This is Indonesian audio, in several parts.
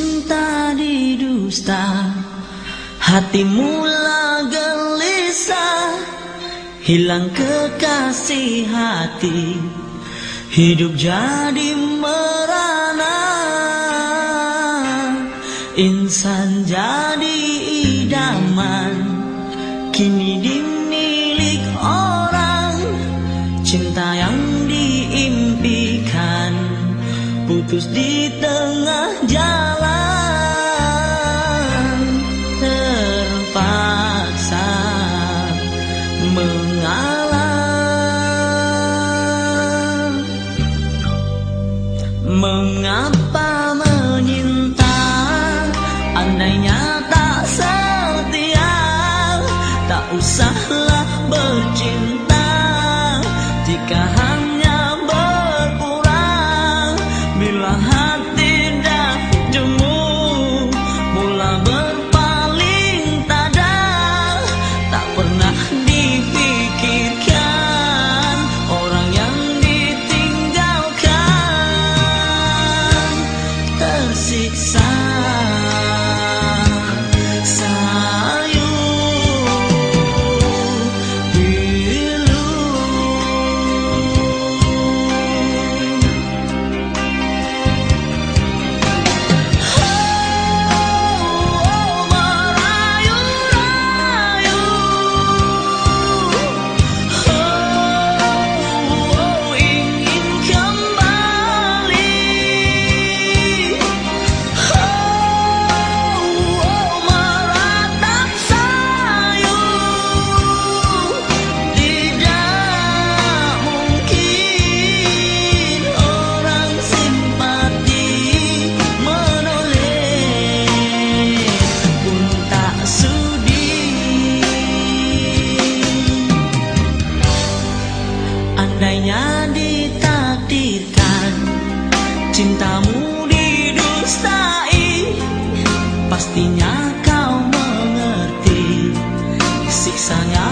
cinta di dusta, Hatimu mula gelisah Hilang kekasih hati Hidup jadi merana. Insan jadi idaman Kini dimilik orang Cinta yang diimpikan Putus di tempat Mengapa menyinta? Andainya tak setia Tak usahlah bercinta. Jika hanya Pastinya kau mengerti Siksanya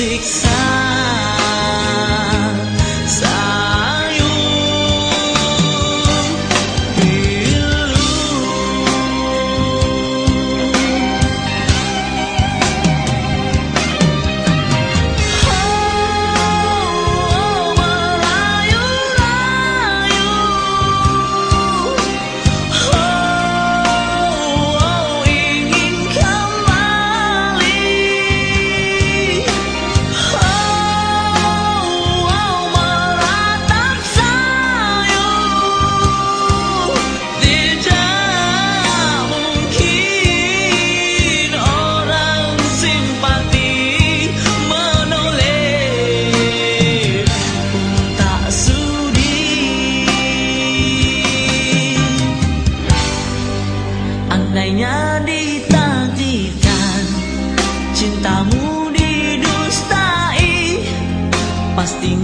six. cintamu didustai pasti